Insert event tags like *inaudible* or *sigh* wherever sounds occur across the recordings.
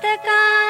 तप्तकाञ्चन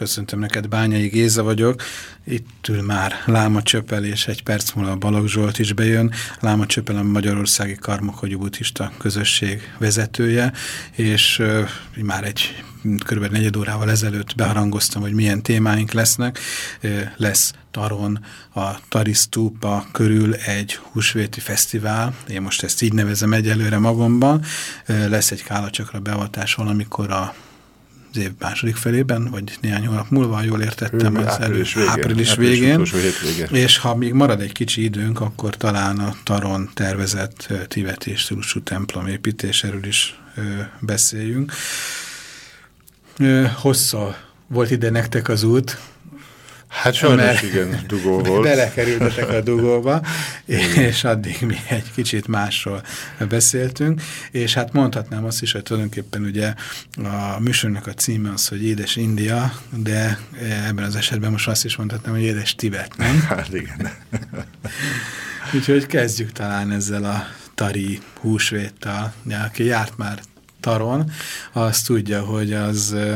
Köszöntöm neked, Bányai Géza vagyok. Itt ül már Láma Csöpel, és egy perc múlva Balogh Zsolt is bejön. Láma Csöpel a Magyarországi Karmakogyú Buddhista közösség vezetője, és uh, már egy kb. negyed órával ezelőtt beharangoztam, hogy milyen témáink lesznek. Uh, lesz Taron, a Tarisztúpa körül egy húsvéti fesztivál, én most ezt így nevezem egyelőre magamban, uh, lesz egy kálacsakra beavatás valamikor a az év második felében, vagy néhány hónap múlva, jól értettem, Ő, az április elő, végén, április végén. És ha még marad egy kicsi időnk, akkor talán a Taron tervezett ö, tibeti stílusú templom építéséről is ö, beszéljünk. Ö, hossza volt ide nektek az út, Hát sajnos mert- igen, dugó volt. Belekerültetek a dugóba, és addig mi egy kicsit másról beszéltünk, és hát mondhatnám azt is, hogy tulajdonképpen ugye a műsornak a címe az, hogy Édes India, de ebben az esetben most azt is mondhatnám, hogy Édes Tibet, nem? *laughs* Hát igen. *laughs* Úgyhogy kezdjük talán ezzel a tari húsvéttal. Ja, aki járt már taron, az tudja, hogy az ö,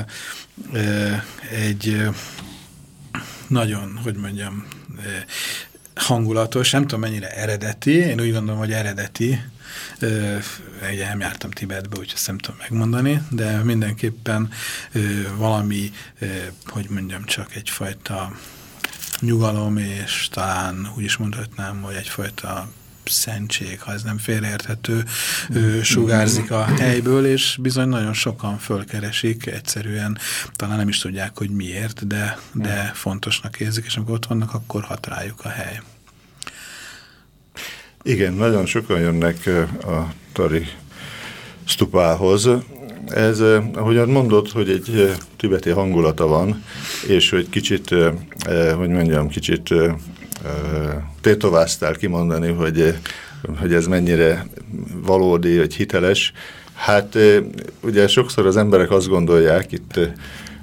ö, egy ö, nagyon, hogy mondjam, ö, hangulatos, nem tudom mennyire eredeti, én úgy gondolom, hogy eredeti, Ö, ugye nem jártam Tibetbe, úgyhogy ezt nem tudom megmondani, de mindenképpen ö, valami, hogy mondjam, csak egyfajta nyugalom, és talán úgy is mondhatnám, hogy egyfajta szentség, ha ez nem félreérthető, sugárzik a helyből, és bizony nagyon sokan fölkeresik, egyszerűen talán nem is tudják, hogy miért, de, de fontosnak érzik, és amikor ott vannak, akkor hat rájuk a hely. Igen, nagyon sokan jönnek a Tari stupához. Ez, ahogyan mondod, hogy egy tibeti hangulata van, és hogy kicsit, hogy mondjam, kicsit tétováztál kimondani, hogy, hogy ez mennyire valódi, vagy hiteles. Hát ugye sokszor az emberek azt gondolják itt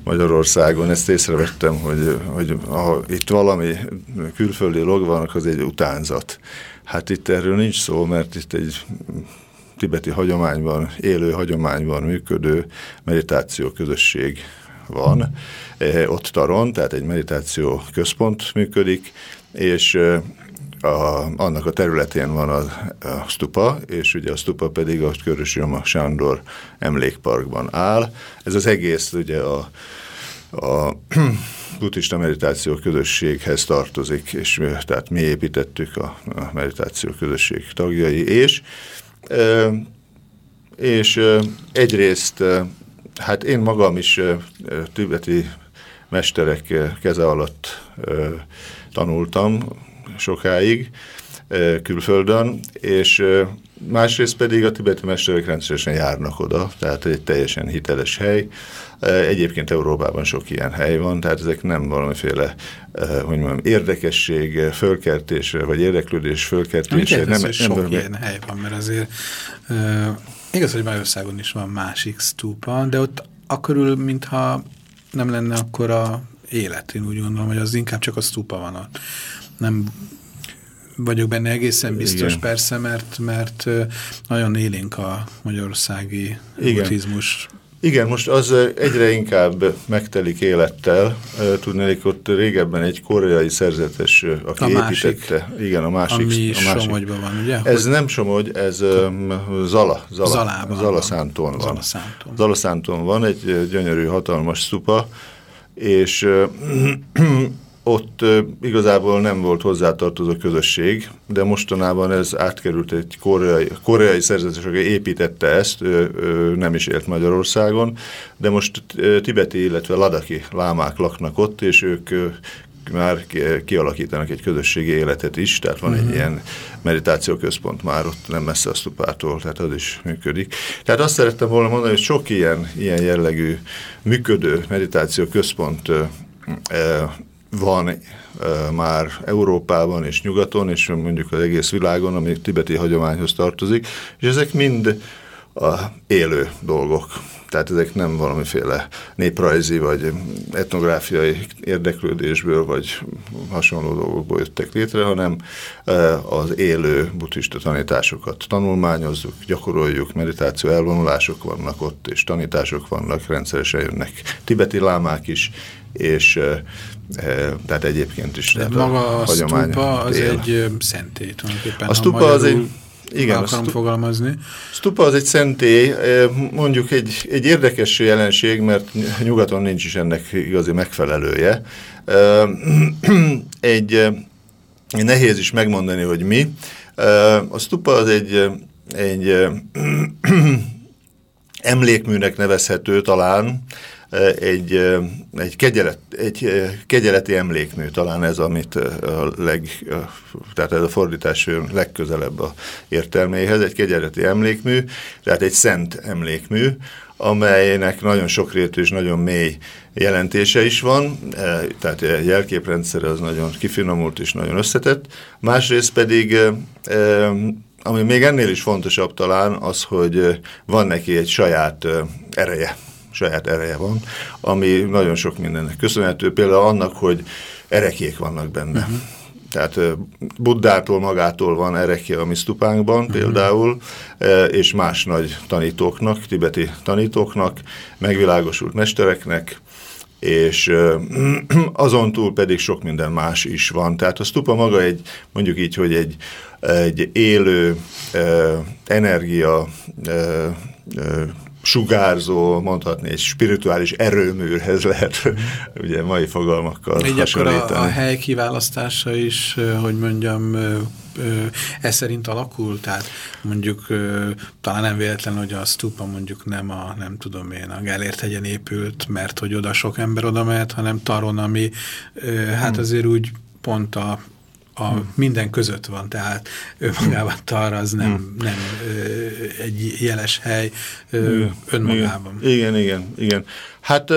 Magyarországon, ezt észrevettem, hogy, hogy ha itt valami külföldi log van, az egy utánzat. Hát itt erről nincs szó, mert itt egy tibeti hagyományban, élő hagyományban működő meditáció közösség van. Eh, Ott Taron, tehát egy meditáció központ működik, és eh, a, annak a területén van a, a stupa, és ugye a stupa pedig a Körös Joma Sándor emlékparkban áll. Ez az egész ugye a, a *clears throat* buddhista meditáció közösséghez tartozik, és mi, tehát mi építettük a, a meditáció közösség tagjai, és és egyrészt, hát én magam is tibeti mesterek keze alatt tanultam sokáig külföldön, és másrészt pedig a tibeti mesterek rendszeresen járnak oda, tehát egy teljesen hiteles hely. Egyébként Európában sok ilyen hely van, tehát ezek nem valamiféle hogy mondjam, érdekesség fölkeltésre, vagy érdeklődés fölkeltésre. értesz, hogy sok emberbe- ilyen hely van, mert azért igaz, hogy Magyarországon is van másik stúpa, de ott akkörül, mintha nem lenne akkor a élet, én úgy gondolom, hogy az inkább csak a stúpa van ott. Nem vagyok benne egészen biztos, Igen. persze, mert, mert nagyon élénk a magyarországi Igen. Igen, most az egyre inkább megtelik élettel. Tudnék, ott régebben egy koreai szerzetes, aki A másik. építette. Igen, a másik. Ami a másik. Somogyban van, ugye? Ez nem Somogy, ez um, Zala. Zala Zalában Zala van. Szánton van. Zalaszámton. Zalaszámton van egy gyönyörű, hatalmas szupa, és *clears throat* ott ö, igazából nem volt hozzátartozó közösség, de mostanában ez átkerült egy koreai, koreai szerzetes, aki építette ezt, ő, ő nem is élt Magyarországon, de most ö, tibeti, illetve ladaki lámák laknak ott, és ők ö, már ki- kialakítanak egy közösségi életet is, tehát van egy ilyen meditációközpont már ott nem messze a stupától, tehát az is működik. Tehát azt szerettem volna mondani, hogy sok ilyen, ilyen jellegű működő meditációközpont ö, ö, van már Európában és nyugaton, és mondjuk az egész világon, ami tibeti hagyományhoz tartozik, és ezek mind a élő dolgok. Tehát ezek nem valamiféle néprajzi vagy etnográfiai érdeklődésből vagy hasonló dolgokból jöttek létre, hanem az élő buddhista tanításokat tanulmányozzuk, gyakoroljuk, meditáció elvonulások vannak ott, és tanítások vannak, rendszeresen jönnek tibeti lámák is, és tehát egyébként is. De maga a hagyomány stupa az él. egy szentély tulajdonképpen. A stupa az egy- igen, a akarom stu- fogalmazni. Stupa az egy szentély, mondjuk egy, egy érdekes jelenség, mert nyugaton nincs is ennek igazi megfelelője. *clears throat* Egy, eh, nehéz is megmondani, hogy mi. A stupa az egy, egy *clears throat* emlékműnek nevezhető talán, egy, eh, egy, kegyelet, egy eh, kegyeleti emlékmű, talán ez, amit eh, a leg, eh, tehát ez a fordítás legközelebb a értelméhez, egy kegyeleti emlékmű, tehát egy szent emlékmű, amelynek nagyon sokrétű és nagyon mély jelentése is van, eh, tehát a jelképrendszer az nagyon kifinomult és nagyon összetett. Másrészt pedig, eh, eh, ami még ennél is fontosabb talán, az, hogy eh, van neki egy saját eh, ereje, saját ereje van, ami nagyon sok mindennek köszönhető, például annak, hogy erekék vannak benne. Uh-huh. Tehát ö, Buddától magától van erekje a mi stupánkban uh-huh. például, e, és más nagy tanítóknak, tibeti tanítóknak, megvilágosult mestereknek, és *clears throat* azon túl pedig sok minden más is van. Tehát a stupa maga egy, mondjuk így, hogy egy, egy élő energia sugárzó, mondhatni egy spirituális erőműhez lehet *laughs* ugye mai fogalmakkal akkor hasonlítani. a, a hely kiválasztása is, hogy mondjam, ez szerint alakul, tehát mondjuk talán nem véletlen, hogy a stupa mondjuk nem a, nem tudom én, a Gellért hegyen épült, mert hogy oda sok ember oda mehet, hanem Taron, ami hát Hmm. azért úgy pont a a minden között van, tehát önmagában Tar az nem, nem ö, egy jeles hely Igen, önmagában. Igen, igen, igen. Hát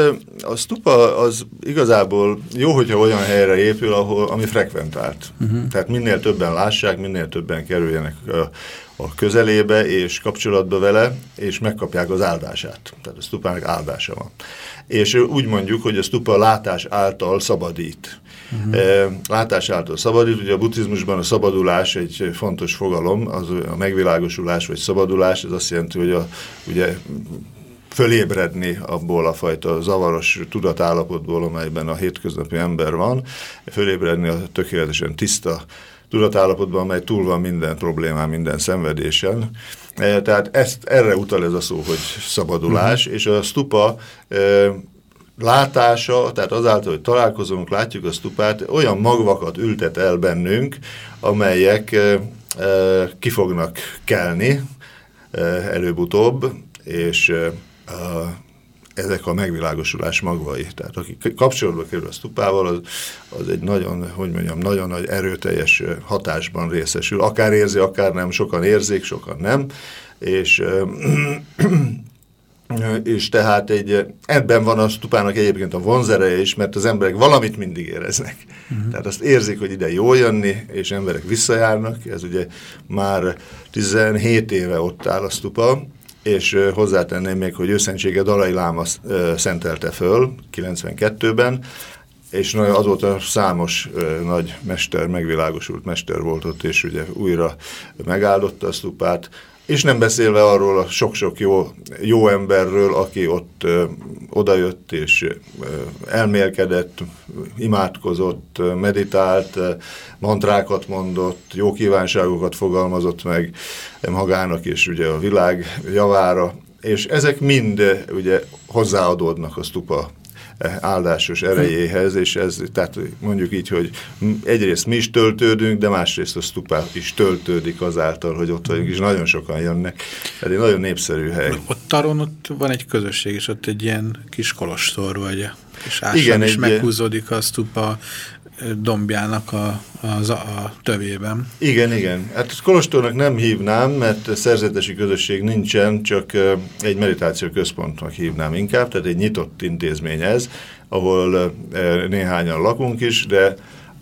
a stupa az igazából jó, hogyha olyan helyre épül, ahol, ami frekventált. Uh-huh. Tehát minél többen lássák, minél többen kerüljenek a, a közelébe és kapcsolatba vele, és megkapják az áldását. Tehát a stupának áldása van. És úgy mondjuk, hogy a stupa látás által szabadít. Uh-huh. Látás által szabadít, ugye a buddhizmusban a szabadulás egy fontos fogalom, az a megvilágosulás vagy szabadulás, ez azt jelenti, hogy a, ugye fölébredni abból a fajta zavaros tudatállapotból, amelyben a hétköznapi ember van, fölébredni a tökéletesen tiszta tudatállapotban, amely túl van minden problémán, minden szenvedésen. Tehát ezt, erre utal ez a szó, hogy szabadulás, uh-huh. és a stupa látása, tehát azáltal, hogy találkozunk, látjuk a stupát, olyan magvakat ültet el bennünk, amelyek e, ki fognak kelni e, előbb-utóbb, és e, ezek a megvilágosulás magvai. Tehát aki kapcsolatba kerül a stupával, az, az egy nagyon, hogy mondjam, nagyon nagy erőteljes hatásban részesül. Akár érzi, akár nem, sokan érzik, sokan nem, és és tehát egy, ebben van a stupának egyébként a vonzereje is, mert az emberek valamit mindig éreznek. Uh-huh. Tehát azt érzik, hogy ide jó jönni, és emberek visszajárnak. Ez ugye már 17 éve ott áll a stupa, és hozzátenném még, hogy őszentsége Dalai Láma szentelte föl 92-ben, és azóta számos nagy mester, megvilágosult mester volt ott, és ugye újra megáldotta a stupát, és nem beszélve arról a sok-sok jó, jó emberről, aki ott ö, odajött és ö, elmélkedett, imádkozott, meditált, mantrákat mondott, jó kívánságokat fogalmazott meg magának és ugye a világ javára, és ezek mind ugye hozzáadódnak a stupa áldásos erejéhez, és ez, tehát mondjuk így, hogy egyrészt mi is töltődünk, de másrészt a stupá is töltődik azáltal, hogy ott vagyunk, és nagyon sokan jönnek. Ez egy nagyon népszerű hely. Ott Taron ott van egy közösség, és ott egy ilyen kis kolostor vagy, és ásán Igen, is egy- meghúzódik a stupa dombjának a, a, a tövében. Igen, igen. Hát Kolostornak nem hívnám, mert szerzetesi közösség nincsen, csak egy meditáció központnak hívnám inkább, tehát egy nyitott intézmény ez, ahol néhányan lakunk is, de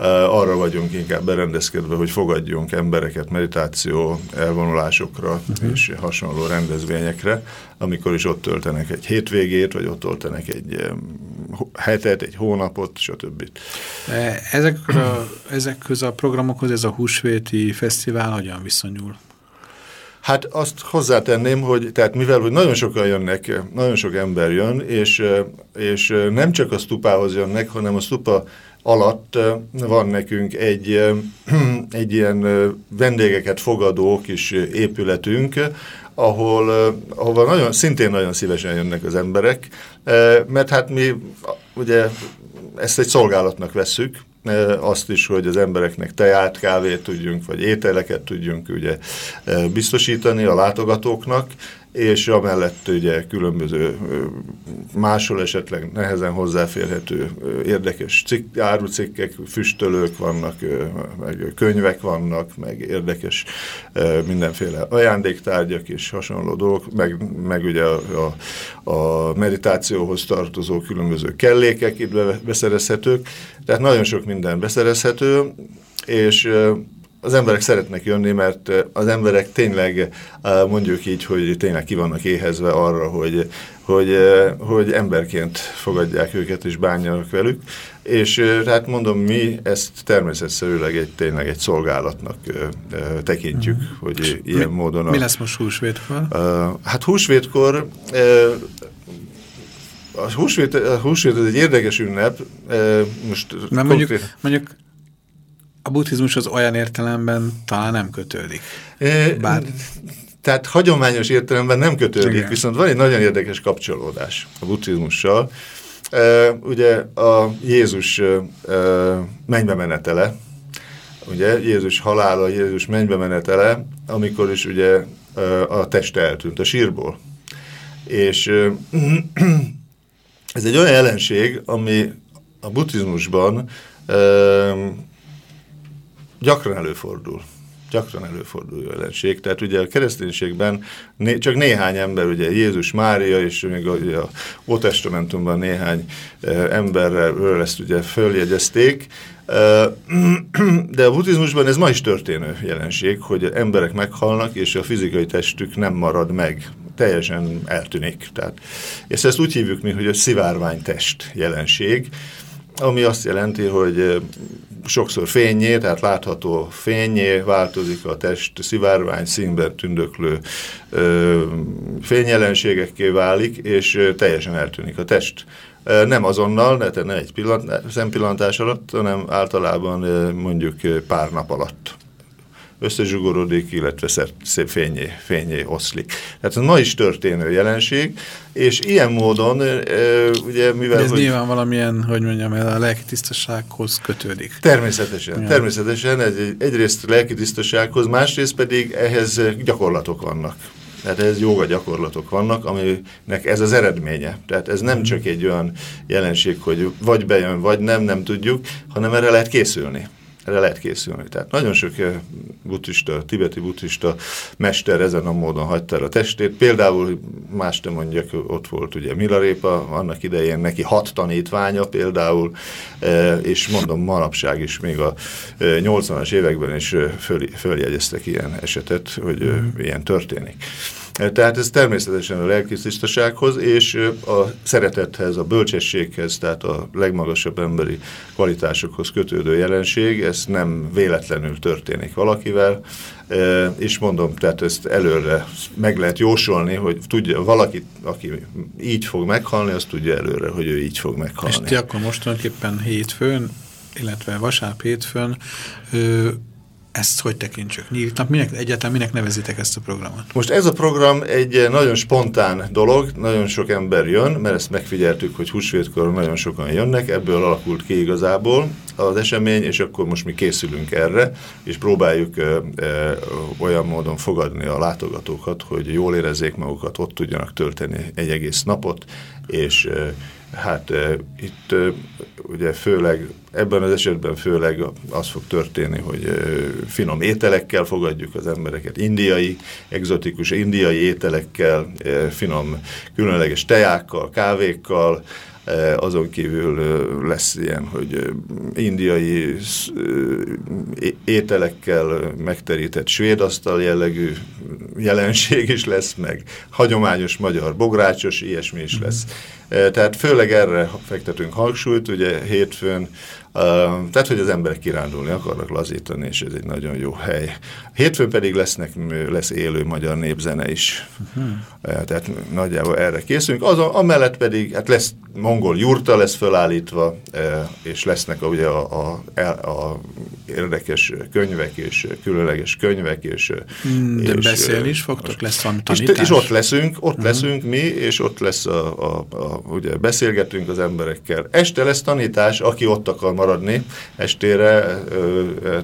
arra vagyunk inkább berendezkedve, hogy fogadjunk embereket meditáció elvonulásokra uh -huh. és hasonló rendezvényekre, amikor is ott töltenek egy hétvégét, vagy ott töltenek egy hetet, egy hónapot, stb. E, Ezek a, ezekhez a programokhoz ez a húsvéti fesztivál hogyan viszonyul? Hát azt hozzátenném, hogy tehát mivel, hogy nagyon sokan jönnek, nagyon sok ember jön, és, és nem csak a stupához jönnek, hanem a stupa alatt van nekünk egy, *clears throat* egy ilyen vendégeket fogadó kis épületünk, ahol, ahol nagyon, szintén nagyon szívesen jönnek az emberek, mert hát mi ugye ezt egy szolgálatnak vesszük, azt is, hogy az embereknek teját, kávét tudjunk, vagy ételeket tudjunk ugye biztosítani a látogatóknak, és amellett ugye különböző máshol esetleg nehezen hozzáférhető érdekes cikk, árucikkek, füstölők vannak, meg könyvek vannak, meg érdekes mindenféle ajándéktárgyak és hasonló dolgok, meg, meg ugye a, a, a meditációhoz tartozó különböző kellékek itt beszerezhetők, tehát nagyon sok minden beszerezhető, és az emberek szeretnek jönni, mert az emberek tényleg, mondjuk így, hogy tényleg ki vannak éhezve arra, hogy, hogy, hogy emberként fogadják őket és bánjanak velük. És hát mondom, mi ezt természetszerűleg egy, tényleg egy szolgálatnak tekintjük, mm. hogy ilyen mi, módon... A, mi lesz most húsvétkor? Hát húsvétkor... A húsvét, a húsvét ez egy érdekes ünnep. Most Nem mondjuk, mondjuk a buddhizmus az olyan értelemben talán nem kötődik. Bár... Tehát hagyományos értelemben nem kötődik, Igen. viszont van egy nagyon érdekes kapcsolódás a buddhizmussal. Ugye a Jézus mennybe menetele, ugye Jézus halála, Jézus mennybe menetele, amikor is ugye a teste eltűnt a sírból. És *clears throat* ez egy olyan jelenség, ami a buddhizmusban gyakran előfordul. Gyakran előfordul jelenség. Tehát ugye a kereszténységben né, csak néhány ember, ugye Jézus Mária, és még a, ugye a Ótestamentumban néhány e, emberrel ezt ugye följegyezték, e, *clears throat* de a buddhizmusban ez ma is történő jelenség, hogy emberek meghalnak, és a fizikai testük nem marad meg teljesen eltűnik. Tehát, és ezt úgy hívjuk mi, hogy a szivárványtest jelenség, ami azt jelenti, hogy sokszor fényé, tehát látható fényé változik a test szivárvány színben tündöklő ö, fényjelenségekké válik, és teljesen eltűnik a test. Nem azonnal, ne, egy pillant, szempillantás alatt, hanem általában mondjuk pár nap alatt összezsugorodik, illetve szép fényé, fényé oszlik. Tehát ez ma is történő jelenség, és ilyen módon, ugye mivel... De ez hogy nyilván valamilyen, hogy mondjam a lelki tisztasághoz kötődik. Természetesen, Ja. természetesen, egy, egyrészt lelki tisztasághoz, másrészt pedig ehhez gyakorlatok vannak. Tehát ez joga gyakorlatok vannak, aminek ez az eredménye. Tehát ez nem csak egy olyan jelenség, hogy vagy bejön, vagy nem, nem tudjuk, hanem erre lehet készülni. Erre lehet készülni. Tehát nagyon sok eh, buddhista, tibeti buddhista mester ezen a módon hagyta el a testét. Például, más nem mondjak, ott volt ugye Milarépa, annak idején neki hat tanítványa például, eh, és mondom, manapság is még a eh, 80-as években is eh, föl, följegyeztek ilyen esetet, hogy eh, ilyen történik. Tehát ez természetesen a lelkisztisztasághoz és a szeretethez, a bölcsességhez, tehát a legmagasabb emberi kvalitásokhoz kötődő jelenség, ez nem véletlenül történik valakivel, és mondom, tehát ezt előre meg lehet jósolni, hogy tudja, valaki, aki így fog meghalni, azt tudja előre, hogy ő így fog meghalni. És ti akkor most tulajdonképpen hétfőn, illetve vasárnap hétfőn ezt hogy tekintsük? Nyílt nap, minek, egyáltalán minek nevezitek ezt a programot? Most ez a program egy nagyon spontán dolog, nagyon sok ember jön, mert ezt megfigyeltük, hogy húsvétkor nagyon sokan jönnek, ebből alakult ki igazából az esemény, és akkor most mi készülünk erre, és próbáljuk ö, ö, olyan módon fogadni a látogatókat, hogy jól érezzék magukat, ott tudjanak tölteni egy egész napot, és ö, hát e, itt e, ugye főleg, ebben az esetben főleg az fog történni, hogy e, finom ételekkel fogadjuk az embereket, indiai, egzotikus indiai ételekkel, e, finom különleges tejákkal, kávékkal, azon kívül lesz ilyen, hogy indiai ételekkel megterített svéd asztal jellegű jelenség is lesz, meg hagyományos magyar bográcsos, ilyesmi is lesz. Tehát főleg erre fektetünk hangsúlyt, ugye hétfőn tehát, hogy az emberek kirándulni akarnak lazítani, és ez egy nagyon jó hely. Hétfőn pedig lesznek, lesz élő magyar népzene is. Uh -huh. Tehát nagyjából erre készülünk. Az, amellett pedig hát lesz mongol jurta lesz felállítva, és lesznek ugye a, a, a érdekes könyvek, és különleges könyvek, és... Hmm, de és, beszélni is fogtok? Lesz valami tanítás? És, és ott leszünk, ott uh -huh. leszünk mi, és ott lesz a, a, a, ugye beszélgetünk az emberekkel. Este lesz tanítás, aki ott akar maradni estére, ö, ö,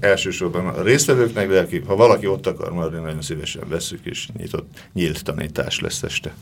elsősorban a résztvevőknek, de ha valaki ott akar maradni, nagyon szívesen veszük, és nyitott, nyílt tanítás lesz este.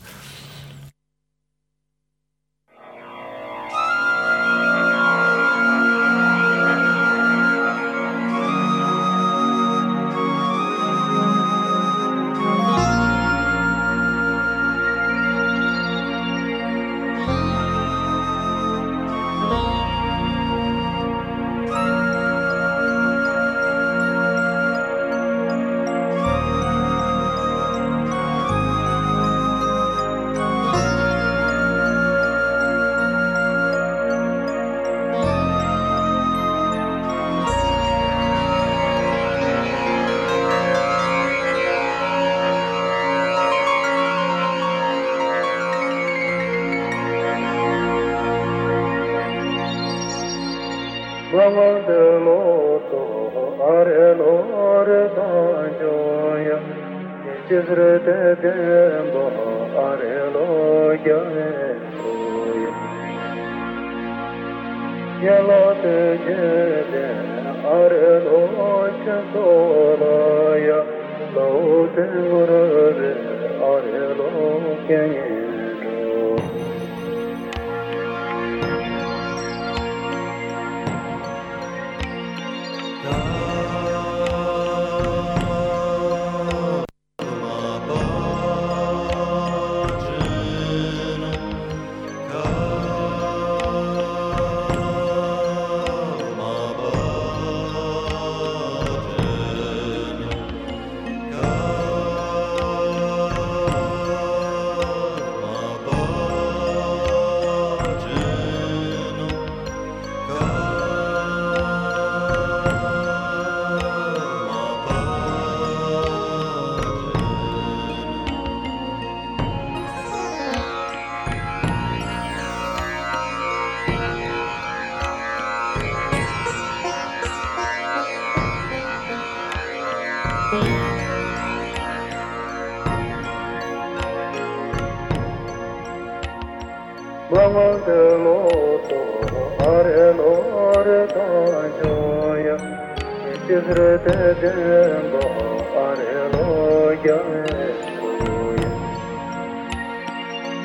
again.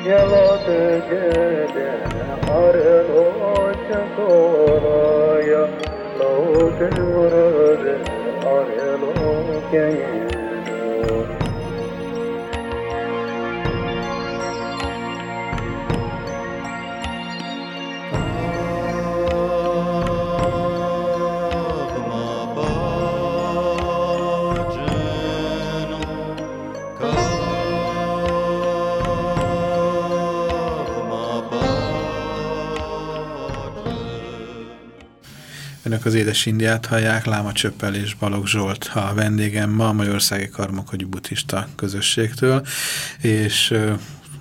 yaladı gele arın oça soraya lautun vurur arın o gele az Édes Indiát hallják, Láma Csöppel és Balogh Zsolt a vendégem ma a Magyarországi Karmokogy Buddhista közösségtől, és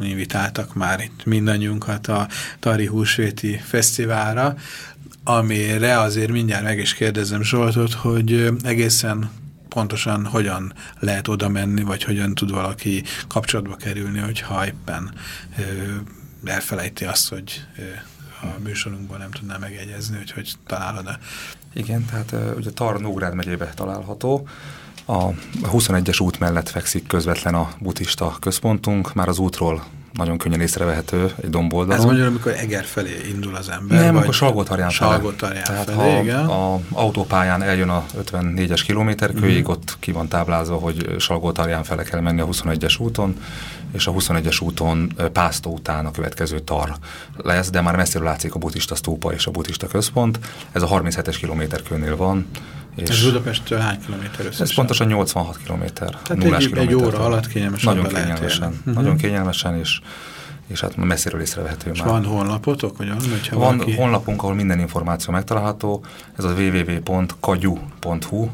invitáltak már itt mindannyiunkat a Tari Húsvéti Fesztiválra, amire azért mindjárt meg is kérdezem Zsoltot, hogy egészen pontosan hogyan lehet oda menni, vagy hogyan tud valaki kapcsolatba kerülni, hogyha éppen elfelejti azt, hogy a műsorunkban nem tudná megjegyezni, hogy hogy találod-e. Igen, tehát ugye Tar Nógrád megyébe található. A 21-es út mellett fekszik közvetlen a buddhista központunk, már az útról nagyon könnyen észrevehető egy domboldalon. Ez mondjuk, amikor Eger felé indul az ember? Nem, akkor Salgótarján felé. Salgótarján Tehát felé, ha igen. a autópályán eljön a 54-es kilométerkőig, Mhm. ott ki van táblázva, hogy Salgótarján fele kell menni a 21-es úton, és a 21-es úton Pásztó után a következő tar lesz, de már messziről látszik a buddhista stúpa és a buddhista központ. Ez a 37-es kilométerkőnél van. És Ez Budapesttől hány kilométer összesen? ez pontosan 86 kilométer. Tehát egy- egy kilométertől. óra alatt kényelmesen Nagyon kényelmesen, érni. Mhm. nagyon kényelmesen, és, és hát messziről észrevehető És már. van honlapotok, hogyha Van valaki... honlapunk, ahol minden információ megtalálható, ez az www.kagyu.hu,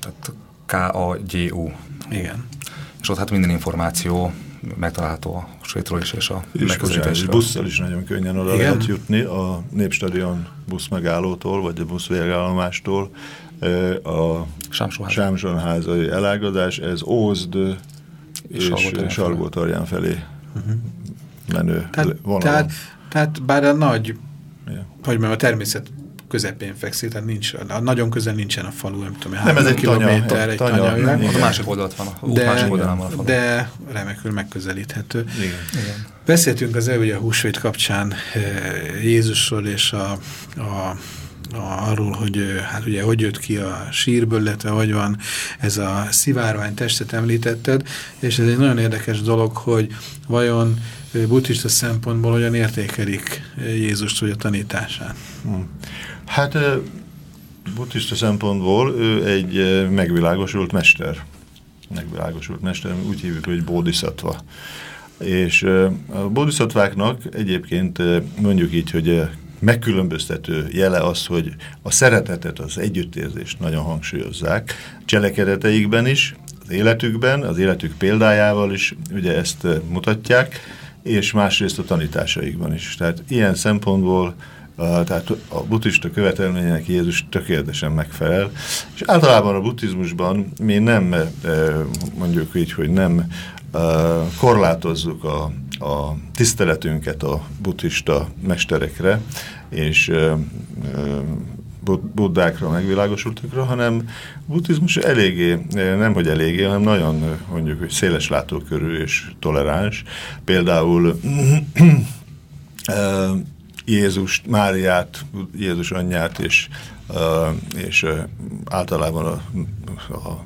tehát K-A-G-U. Igen. És ott hát minden információ megtalálható a svétről is, és a És és busszal is nagyon könnyen oda Igen? lehet jutni a Népstadion busz megállótól, vagy a busz végállomástól. A. Sámsonházai elágazás, ez Ózd és Salgótarján Salgótarján felé menő Tehát, vonalon. tehát, tehát bár a nagy, Ja. hogy mondjam, a természet közepén fekszik, tehát nincs, nagyon közel nincsen a falu, nem tudom, Nem, három ez egy tanya, kilométer, egy tanya, tanya, nem, a másik oldalt van, a de, másik oldalán van a falu. de remekül megközelíthető. Igen. Igen. Beszéltünk az EU a húsvét kapcsán eh, Jézusról és a, a, arról, hogy eh, hát ugye hogy jött ki a sírből, illetve hogy van ez a szivárvány testet említetted, és ez egy nagyon érdekes dolog, hogy vajon eh, buddhista szempontból hogyan értékelik Jézust vagy a tanítását. Hm. Hát buddhista szempontból ő egy megvilágosult mester. Megvilágosult mester, úgy hívjuk, hogy bodhisattva. És a bodhisattváknak egyébként mondjuk így, hogy megkülönböztető jele az, hogy a szeretetet, az együttérzést nagyon hangsúlyozzák, cselekedeteikben is, az életükben, az életük példájával is ugye ezt mutatják, és másrészt a tanításaikban is. Tehát ilyen szempontból tehát a buddhista követelmények Jézus tökéletesen megfelel, és általában a buddhizmusban mi nem, uh, mondjuk így, hogy nem uh, korlátozzuk a, a tiszteletünket a buddhista mesterekre, és bud- buddákra, megvilágosultakra, hanem a buddhizmus eléggé, nem hogy eléggé, hanem nagyon mondjuk, hogy széles látókörű és toleráns. Például Jézust, Máriát, Jézus anyját, és, és általában a, a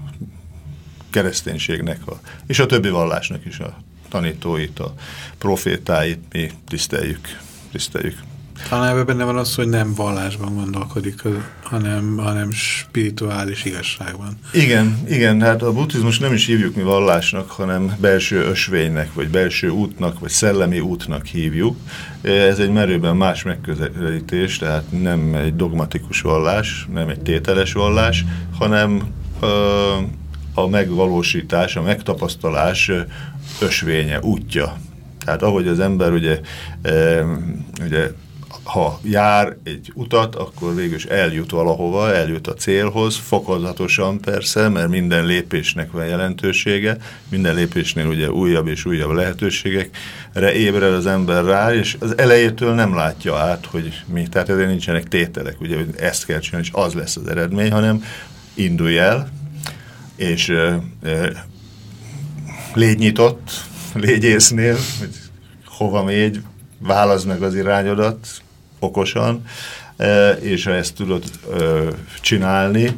kereszténységnek, a, és a többi vallásnak is a tanítóit, a profétáit mi tiszteljük. tiszteljük. Talán ebben benne van az, hogy nem vallásban gondolkodik, hanem, hanem spirituális igazságban. Igen, igen, hát a buddhizmus nem is hívjuk mi vallásnak, hanem belső ösvénynek, vagy belső útnak, vagy szellemi útnak hívjuk. Ez egy merőben más megközelítés, tehát nem egy dogmatikus vallás, nem egy tételes vallás, hanem ö, a megvalósítás, a megtapasztalás ösvénye, útja. Tehát ahogy az ember ugye, e, ugye ha jár egy utat, akkor végül is eljut valahova, eljut a célhoz, fokozatosan persze, mert minden lépésnek van jelentősége, minden lépésnél ugye újabb és újabb lehetőségekre ébred az ember rá, és az elejétől nem látja át, hogy mi, tehát ezért nincsenek tételek, ugye, hogy ezt kell csinálni, és az lesz az eredmény, hanem indulj el, és e, e, légy nyitott, légy észnél, hogy hova mégy, válaszd meg az irányodat okosan, és ha ezt tudod csinálni,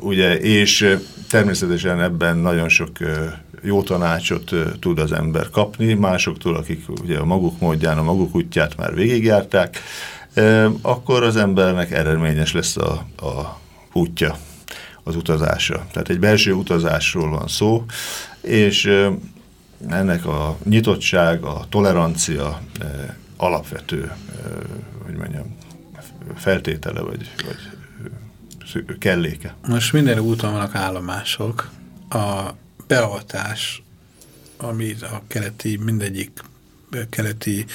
ugye, és természetesen ebben nagyon sok jó tanácsot tud az ember kapni, másoktól, akik ugye a maguk módján, a maguk útját már végigjárták, akkor az embernek eredményes lesz a, a útja, az utazása. Tehát egy belső utazásról van szó, és ennek a nyitottság, a tolerancia alapvető, hogy mondjam, feltétele, vagy, vagy kelléke. Most minden úton vannak állomások. A beavatás, ami a keleti, mindegyik keleti,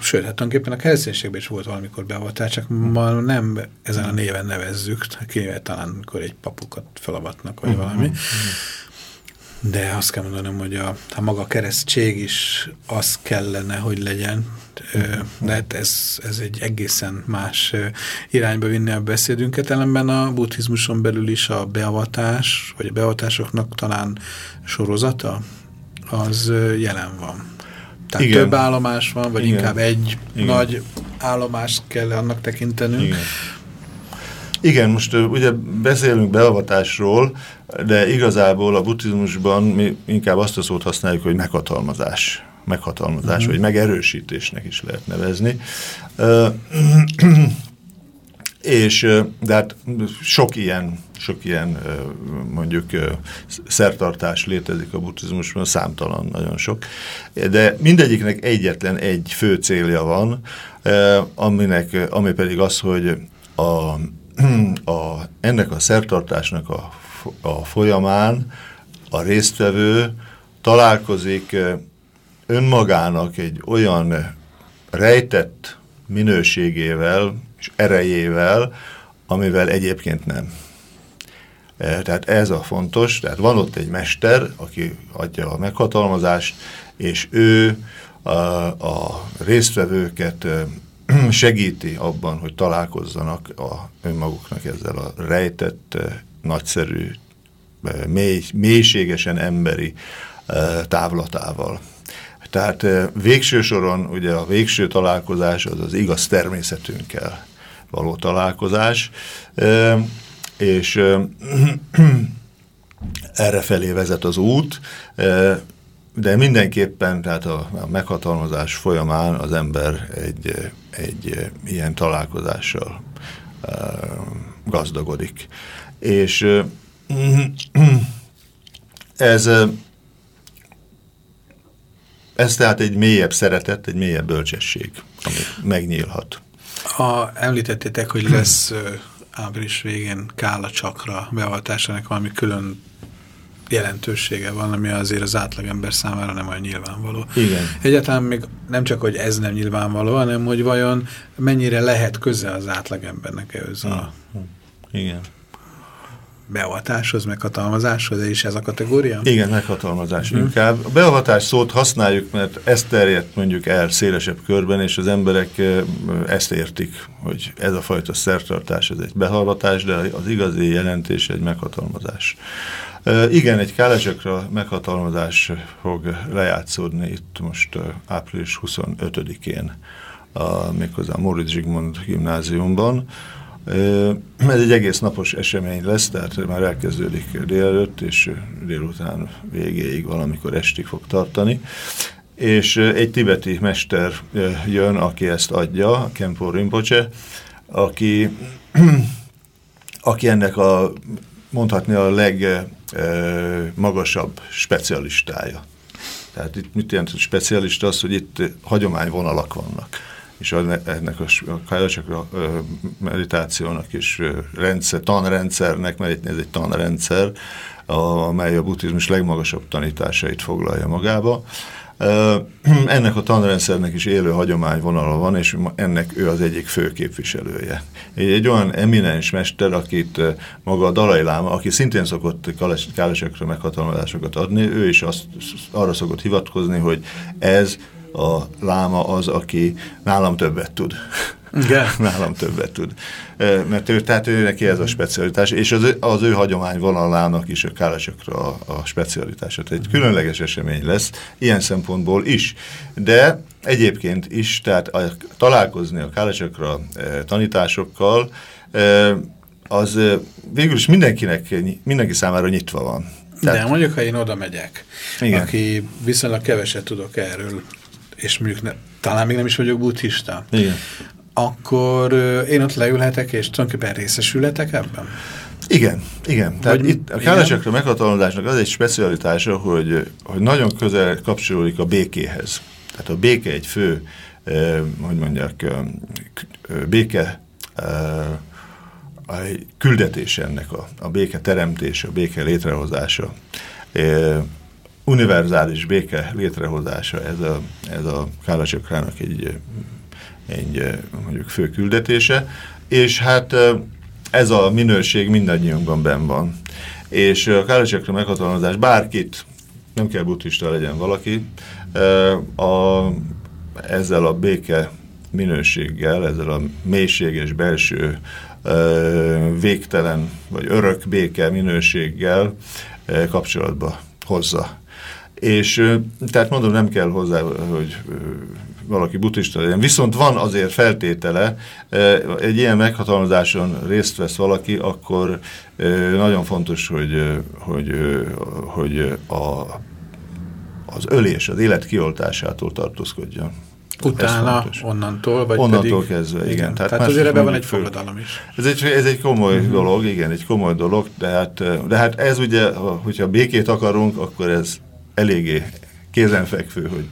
sőt, hát tulajdonképpen a kereszténységben is volt valamikor beavatás, csak ma nem ezen a néven nevezzük, kivéve talán, amikor egy papukat felavatnak, vagy -huh. valami. De azt kell mondanom, hogy a, a maga keresztség is az kellene, hogy legyen, de hát ez, ez egy egészen más irányba vinni a beszédünket, ellenben a buddhizmuson belül is a beavatás, vagy a beavatásoknak talán sorozata, az jelen van. Tehát Igen. több állomás van, vagy Igen. inkább egy Igen. nagy állomást kell annak tekintenünk. Igen. Igen, most ugye beszélünk beavatásról, de igazából a buddhizmusban mi inkább azt a szót használjuk, hogy meghatalmazás. Meghatalmazás, uh mhm. -huh. vagy megerősítésnek is lehet nevezni. És, de hát sok ilyen, sok ilyen mondjuk szertartás létezik a buddhizmusban, számtalan, nagyon sok. De mindegyiknek egyetlen egy fő célja van, aminek, ami pedig az, hogy a, a, ennek a szertartásnak a, a folyamán a résztvevő találkozik önmagának egy olyan rejtett minőségével, és erejével, amivel egyébként nem. E, tehát ez a fontos, tehát van ott egy mester, aki adja a meghatalmazást, és ő a, a résztvevőket *clears throat* segíti abban, hogy találkozzanak a önmaguknak ezzel a rejtett, nagyszerű, mély, mélységesen emberi távlatával. Tehát végső soron ugye a végső találkozás az az igaz természetünkkel való találkozás, és *clears throat* erre felé vezet az út, de mindenképpen tehát a, meghatalmazás folyamán az ember egy, egy ilyen találkozással gazdagodik. És *clears throat* ez, ez tehát egy mélyebb szeretet, egy mélyebb bölcsesség, ami megnyílhat. Ha említettétek, hogy lesz április végén Kála csakra beavatásának valami külön jelentősége van, ami azért az átlagember számára nem olyan nyilvánvaló. Igen. Egyáltalán még nem csak, hogy ez nem nyilvánvaló, hanem hogy vajon mennyire lehet köze az átlagembernek ehhez a... Igen beavatáshoz, meghatalmazáshoz, és ez a kategória? Igen, meghatalmazás hmm. inkább. A beavatás szót használjuk, mert ez terjedt mondjuk el szélesebb körben, és az emberek ezt értik, hogy ez a fajta szertartás, ez egy beavatás, de az igazi jelentés egy meghatalmazás. Igen, egy kálesekra meghatalmazás fog lejátszódni itt most április 25-én, méghozzá a Moritz Zsigmond gimnáziumban, ez egy egész napos esemény lesz, tehát már elkezdődik délelőtt, és délután végéig valamikor estig fog tartani. És egy tibeti mester jön, aki ezt adja, Kempo Rinpoche, aki, aki ennek a mondhatni a legmagasabb specialistája. Tehát itt mit jelent, hogy specialista az, hogy itt hagyományvonalak vannak és ennek a kályosakra meditációnak is rendszer, tanrendszernek, mert ez egy tanrendszer, amely a buddhizmus legmagasabb tanításait foglalja magába. Ennek a tanrendszernek is élő hagyományvonala van, és ennek ő az egyik fő képviselője. Egy olyan eminens mester, akit maga a Dalai Láma, aki szintén szokott kálesekre meghatalmazásokat adni, ő is azt, arra szokott hivatkozni, hogy ez a láma az, aki nálam többet tud. Igen. *laughs* nálam többet tud. Mert ő, tehát ő neki ez a specialitás, és az, az ő hagyomány vonalának is a kálásokra a, a specialitása. Tehát egy különleges esemény lesz, ilyen szempontból is. De egyébként is, tehát a, találkozni a kálásokra e, tanításokkal, e, az e, végül is mindenkinek, mindenki számára nyitva van. Tehát, De mondjuk, ha én oda megyek, igen. aki viszonylag keveset tudok erről, és mondjuk ne, talán még nem is vagyok buddhista, Igen. akkor én ott leülhetek, és tulajdonképpen részesülhetek ebben? Igen, igen. Tehát Vagy, itt a kálacsakra meghatalmazásnak az egy specialitása, hogy, hogy nagyon közel kapcsolódik a békéhez. Tehát a béke egy fő, eh, hogy mondják, eh, béke egy küldetés ennek a, a béke teremtése, a béke létrehozása, e, univerzális béke létrehozása, ez a, ez a Kálacsokrának egy, egy mondjuk fő küldetése, és hát ez a minőség mindannyiunkban benn van. És a Kálacsokra meghatalmazás bárkit, nem kell buddhista legyen valaki, a, ezzel a béke minőséggel, ezzel a mélységes belső végtelen vagy örök béke minőséggel kapcsolatba hozza. És tehát mondom, nem kell hozzá, hogy valaki buddhista legyen. Viszont van azért feltétele, egy ilyen meghatalmazáson részt vesz valaki, akkor nagyon fontos, hogy, hogy, hogy a, az ölés, az élet kioltásától tartózkodjon. Utána, onnantól, vagy Onnantól pedig... kezdve, igen. igen. Tehát, tehát azért ebben van egy fogadalom is. Ez egy, ez egy komoly uh mhm. -huh. dolog, igen, egy komoly dolog, de hát, de hát ez ugye, hogyha békét akarunk, akkor ez eléggé kézenfekvő, hogy,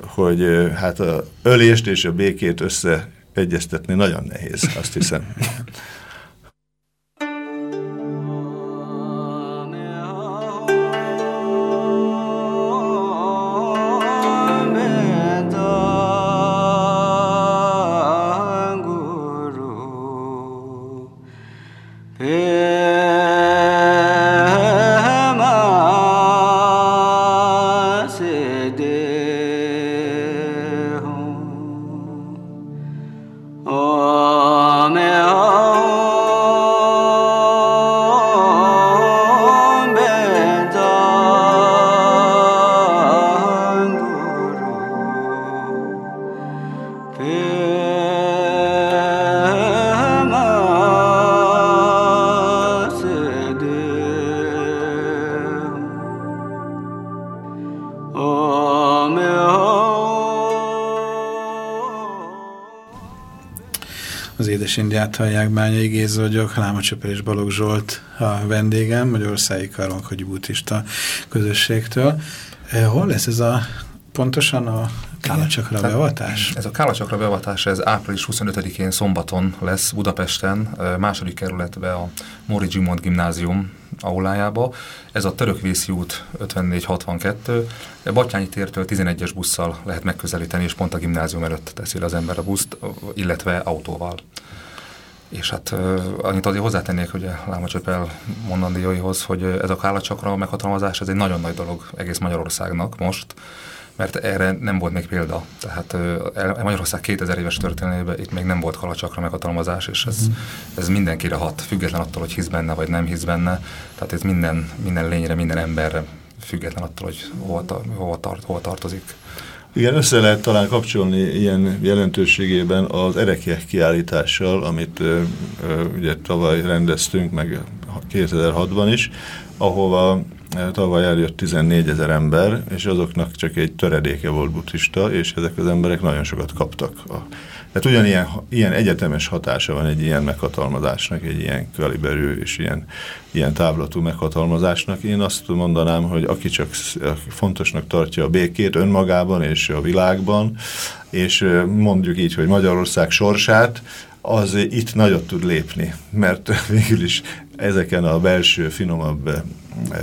hogy hát a ölést és a békét összeegyeztetni nagyon nehéz, azt hiszem. *laughs* Indiát hallják, Bányai Géza vagyok, Lámacsöper és Balogh Zsolt a vendégem, Magyarországi Karonkagyi Buddhista közösségtől. Eh, hol lesz ez a pontosan a Kálacsakra beavatás? Ez a Kálacsakra beavatás, ez április 25-én szombaton lesz Budapesten, eh, második kerületbe a Móri Zsimond gimnázium aulájába. Ez a Törökvészi út 5462. Batyányi tértől 11-es busszal lehet megközelíteni, és pont a gimnázium előtt teszi az ember a buszt, illetve autóval. És hát uh, annyit azért hozzátennék, hogy a Lámacsöpel mondandóihoz, hogy ez a kálacsakra meghatalmazás, ez egy nagyon nagy dolog egész Magyarországnak most, mert erre nem volt még példa. Tehát Magyarország 2000 éves történelében itt még nem volt kalacsakra meghatalmazás, és ez, mm. ez mindenkire hat, független attól, hogy hisz benne, vagy nem hisz benne. Tehát ez minden, minden lényre, minden emberre, független attól, hogy hova, hova, tart, hova tartozik. Igen, össze lehet talán kapcsolni ilyen jelentőségében az erekje kiállítással, amit ö, ö, ugye tavaly rendeztünk, meg 2006-ban is, ahova tavaly eljött 14 ezer ember, és azoknak csak egy töredéke volt buddhista, és ezek az emberek nagyon sokat kaptak a tehát ugyanilyen ilyen egyetemes hatása van egy ilyen meghatalmazásnak, egy ilyen kaliberű és ilyen, ilyen táblatú meghatalmazásnak. Én azt mondanám, hogy aki csak fontosnak tartja a békét önmagában és a világban, és mondjuk így, hogy Magyarország sorsát, az itt nagyot tud lépni, mert *laughs* végül is ezeken a belső, finomabb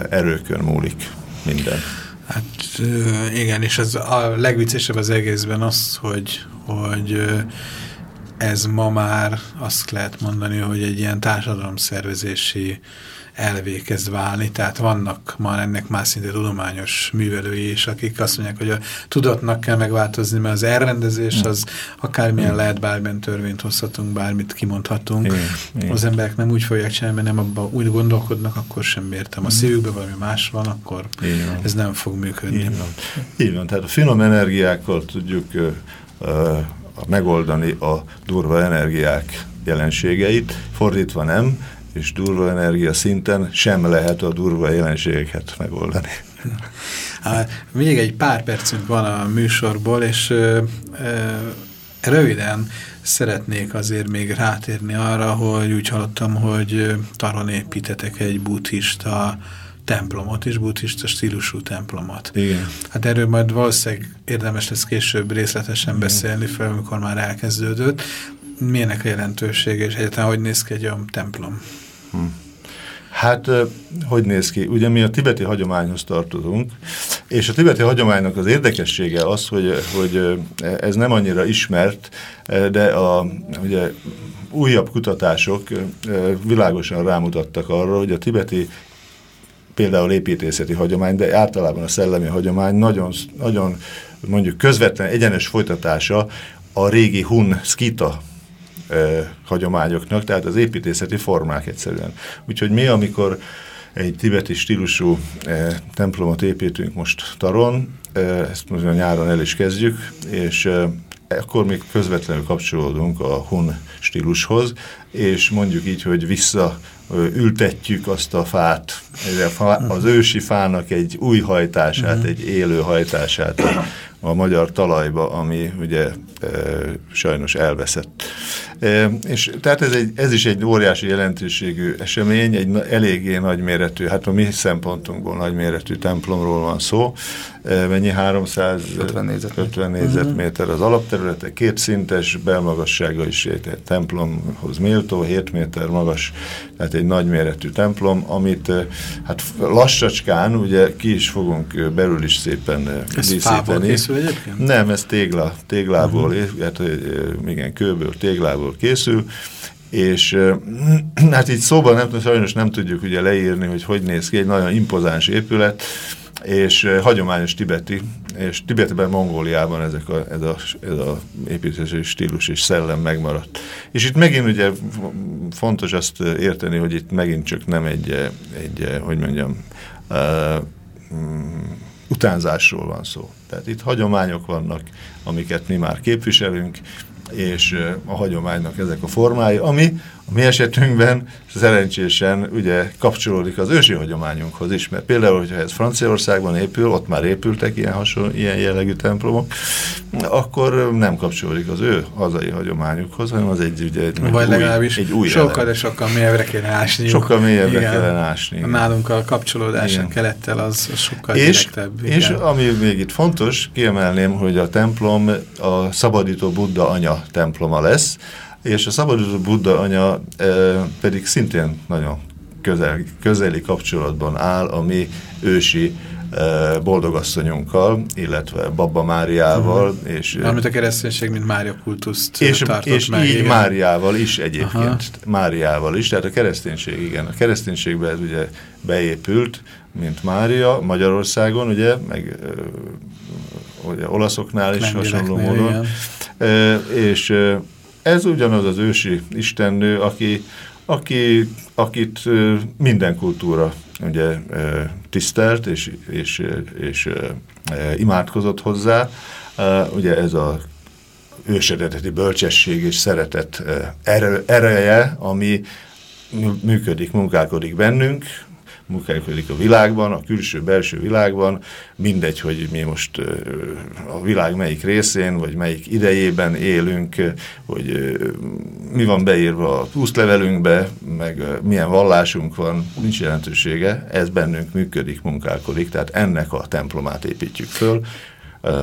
erőkön múlik minden. Hát igen, és az a legviccesebb az egészben az, hogy, hogy ez ma már azt lehet mondani, hogy egy ilyen társadalomszervezési elvé kezd válni, tehát vannak már ennek más szinte tudományos művelői is, akik azt mondják, hogy a tudatnak kell megváltozni, mert az elrendezés az akármilyen lehet, bármilyen törvényt hozhatunk, bármit kimondhatunk. Igen, igen. Az emberek nem úgy fogják csinálni, mert nem abban úgy gondolkodnak, akkor sem értem. A szívükben valami más van, akkor igen. ez nem fog működni. Igen. Így van, tehát a finom energiákkal tudjuk uh, uh, megoldani a durva energiák jelenségeit, fordítva nem, és durva energia szinten sem lehet a durva jelenségeket megoldani. Még egy pár percünk van a műsorból, és ö, ö, röviden szeretnék azért még rátérni arra, hogy úgy hallottam, hogy taron építetek egy buddhista templomot és buddhista stílusú templomot. Igen. Hát erről majd valószínűleg érdemes lesz később részletesen beszélni fel, amikor már elkezdődött. Milyenek a jelentősége, és egyáltalán hogy néz ki egy olyan templom? Hát, hogy néz ki? Ugye mi a tibeti hagyományhoz tartozunk, és a tibeti hagyománynak az érdekessége az, hogy, hogy ez nem annyira ismert, de a, ugye, újabb kutatások világosan rámutattak arra, hogy a tibeti például építészeti hagyomány, de általában a szellemi hagyomány nagyon, nagyon mondjuk közvetlen egyenes folytatása a régi hun skita hagyományoknak, tehát az építészeti formák egyszerűen. Úgyhogy mi, amikor egy tibeti stílusú e, templomot építünk most Taron, e, ezt most a nyáron el is kezdjük, és e, akkor még közvetlenül kapcsolódunk a hun stílushoz, és mondjuk így, hogy vissza ültetjük azt a fát, az ősi fának egy új hajtását, uh -huh. egy élő hajtását a, a magyar talajba, ami ugye e, sajnos elveszett. E, és tehát ez, egy, ez is egy óriási jelentőségű esemény, egy eléggé nagyméretű, hát a mi szempontunkból nagyméretű templomról van szó, e, mennyi 350 négyzetméter, négyzetméter az alapterülete, kétszintes, belmagassága is egy templomhoz méltó, 7 méter magas, tehát egy nagyméretű templom, amit hát lassacskán, ugye ki is fogunk belül is szépen ez díszíteni. készül egyébként? Nem, ez tégla, téglából, uh -huh. hát, igen, kőből, téglából készül, és hát így szóban nem, sajnos nem tudjuk ugye leírni, hogy hogy néz ki, egy nagyon impozáns épület, és hagyományos tibeti, és Tibetben, Mongóliában ezek a, ez, a, ez a építési stílus és szellem megmaradt. És itt megint ugye fontos azt érteni, hogy itt megint csak nem egy, egy hogy mondjam, uh, utánzásról van szó. Tehát itt hagyományok vannak, amiket mi már képviselünk, és a hagyománynak ezek a formái, ami mi esetünkben szerencsésen ugye kapcsolódik az ősi hagyományunkhoz is, mert például, hogyha ez Franciaországban épül, ott már épültek ilyen, hasonló, ilyen jellegű templomok, akkor nem kapcsolódik az ő hazai hagyományukhoz, hanem az egy, ugye, egy, Vagy új, legalábbis egy új sokkal, de sokkal mélyebbre kéne ásni. Sokkal mélyebbre igen. kellene ásni. Igen. Nálunk a kapcsolódás a kelettel az, sokkal és, direktebb. És ami még itt fontos, kiemelném, hogy a templom a szabadító Buddha anya temploma lesz, és a szabaduló Buddha anya pedig szintén nagyon közel, közeli kapcsolatban áll a mi ősi boldogasszonyunkkal, illetve Babba Máriával. Uh mhm. -huh. és, Amit a kereszténység, mint Mária kultuszt és, és meg. így igen. Máriával is egyébként. Aha. Máriával is, tehát a kereszténység, igen. A kereszténységbe ez ugye beépült, mint Mária Magyarországon, ugye, meg ugye, olaszoknál is hasonló módon. E, és ez ugyanaz az ősi istennő, aki, aki, akit minden kultúra ugye, tisztelt és, és, és imádkozott hozzá. Ugye ez a őseredeti bölcsesség és szeretet ereje, ami működik, munkálkodik bennünk, munkálkodik a világban, a külső-belső világban, mindegy, hogy mi most a világ melyik részén, vagy melyik idejében élünk, hogy mi van beírva a úszlevelünkbe, meg milyen vallásunk van, nincs jelentősége, ez bennünk működik, munkálkodik, tehát ennek a templomát építjük föl,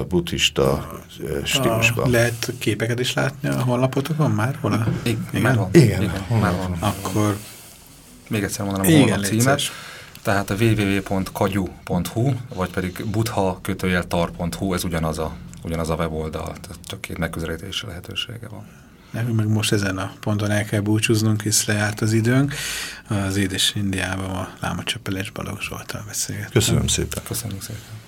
buddhista stílusban. A, lehet képeket is látni a honlapotokon már? Hol a, igen, igen, már van. Igen, igen. Már van. Akkor még egyszer mondanám a honlap címet tehát a www.kagyu.hu, vagy pedig buddha-tar.hu, ez ugyanaz a, ugyanaz a weboldal, tehát csak két megközelítési lehetősége van. Nekünk meg most ezen a ponton el kell búcsúznunk, hisz lejárt az időnk. Az Édes Indiában a Láma Csöppel és Balogh Zsoltal beszélgetünk. Köszönöm szépen. Köszönjük szépen.